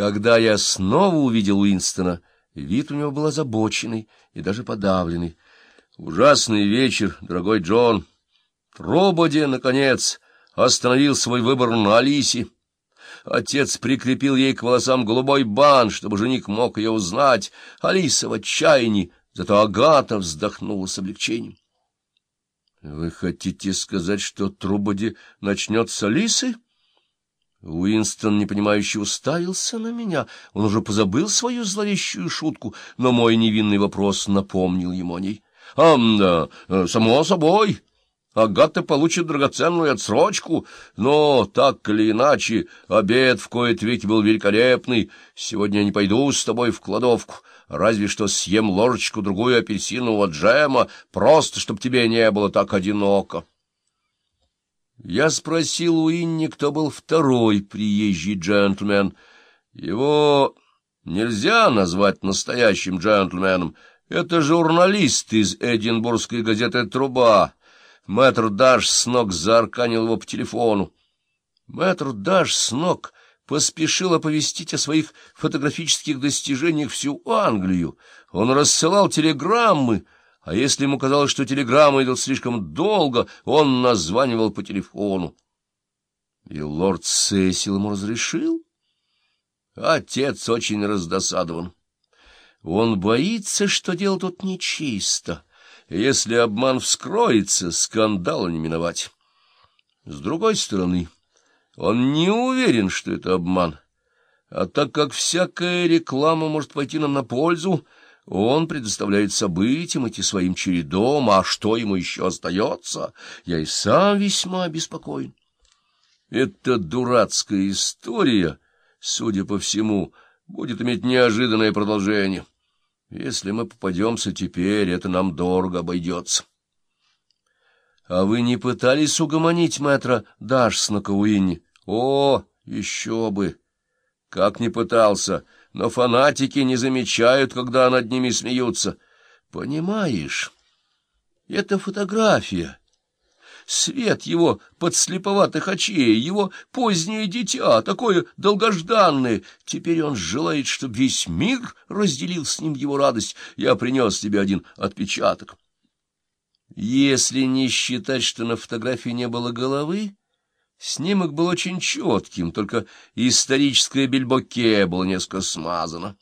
Когда я снова увидел Уинстона, вид у него был озабоченный и даже подавленный. Ужасный вечер, дорогой Джон. Рободи, наконец, остановил свой выбор на Алисе. Отец прикрепил ей к волосам голубой бан, чтобы жених мог ее узнать. Алиса в отчаянии, зато Агата вздохнула с облегчением. — Вы хотите сказать, что Трубоди начнет с Алисы? Уинстон, непонимающе, уставился на меня. Он уже позабыл свою зловещую шутку, но мой невинный вопрос напомнил ему о ней. — А, да, э, само собой... Агата получит драгоценную отсрочку, но, так или иначе, обед в кои-то веки был великолепный. Сегодня я не пойду с тобой в кладовку, разве что съем ложечку-другую апельсинового джема, просто чтобы тебе не было так одиноко. Я спросил у Инни, кто был второй приезжий джентльмен. Его нельзя назвать настоящим джентльменом. Это журналист из Эдинбургской газеты «Труба». Мэтр Даш с ног заарканил его по телефону. Мэтр Даш с ног поспешил оповестить о своих фотографических достижениях всю Англию. Он рассылал телеграммы, а если ему казалось, что телеграммы идут слишком долго, он названивал по телефону. И лорд Сесил ему разрешил. Отец очень раздосадован. Он боится, что дело тут нечисто. Если обман вскроется, скандала не миновать. С другой стороны, он не уверен, что это обман. А так как всякая реклама может пойти нам на пользу, он предоставляет событиям идти своим чередом, а что ему еще остается, я и сам весьма обеспокоен. Эта дурацкая история, судя по всему, будет иметь неожиданное продолжение. Если мы попадемся теперь, это нам дорого обойдется. — А вы не пытались угомонить мэтра Дашсна Кауинни? — О, еще бы! Как не пытался, но фанатики не замечают, когда над ними смеются. Понимаешь, это фотография — свет его подслеповатых очей, его позднее дитя, такое долгожданное. Теперь он желает, чтобы весь мир разделил с ним его радость. Я принес тебе один отпечаток. Если не считать, что на фотографии не было головы, снимок был очень четким, только историческое бельбоке было несколько смазано.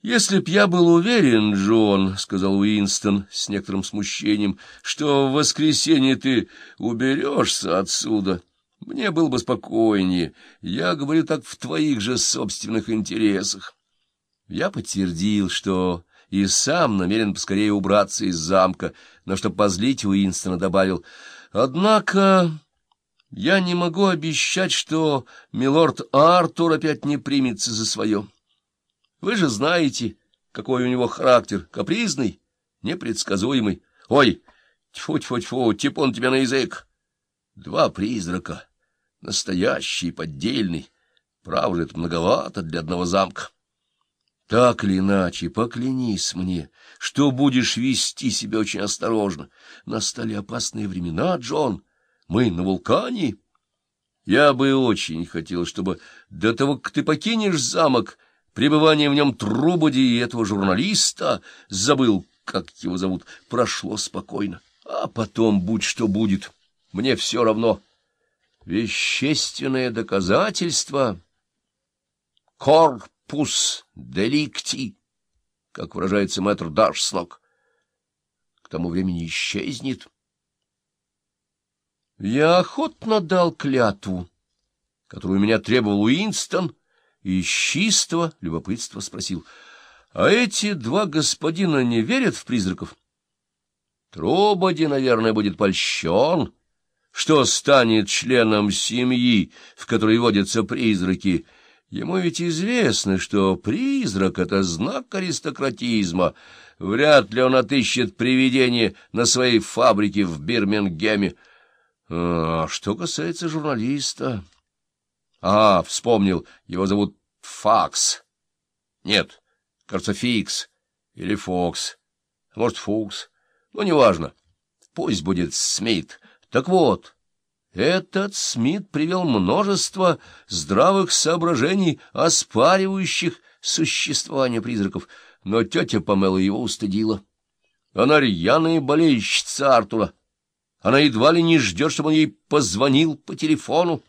«Если б я был уверен, Джон, — сказал Уинстон с некоторым смущением, — что в воскресенье ты уберешься отсюда, мне было бы спокойнее. Я говорю так в твоих же собственных интересах». Я подтвердил, что и сам намерен поскорее убраться из замка, но чтобы позлить Уинстона, добавил, «Однако...» Я не могу обещать, что милорд Артур опять не примется за свое. Вы же знаете, какой у него характер, капризный, непредсказуемый. Ой, тьфу-тьфу-тьфу, типун тебя на язык. Два призрака, настоящий, поддельный. Правда, это многовато для одного замка. Так или иначе, поклянись мне, что будешь вести себя очень осторожно. Настали опасные времена, Джон. Мы на вулкане. Я бы очень хотел, чтобы до того, как ты покинешь замок, Пребывание в нем Трубоди и этого журналиста, забыл, как его зовут, прошло спокойно. А потом будь что будет, мне все равно. Вещественное доказательство — корпус деликти, как выражается мэтр Даршснок, к тому времени исчезнет. Я охотно дал клятву, которую меня требовал Уинстон, — и из чистого любопытства спросил, — А эти два господина не верят в призраков? Трубоди, наверное, будет польщен, что станет членом семьи, в которой водятся призраки. Ему ведь известно, что призрак — это знак аристократизма. Вряд ли он отыщет привидение на своей фабрике в Бирмингеме. А что касается журналиста... А, вспомнил, его зовут Факс. Нет, кажется, Фикс или Фокс. Может, Фукс. Ну, неважно. Пусть будет Смит. Так вот, Этот Смит привел множество здравых соображений, оспаривающих существование призраков, но тетя Памела его устыдила. Она рьяная болельщица Артура. Она едва ли не ждет, чтобы он ей позвонил по телефону.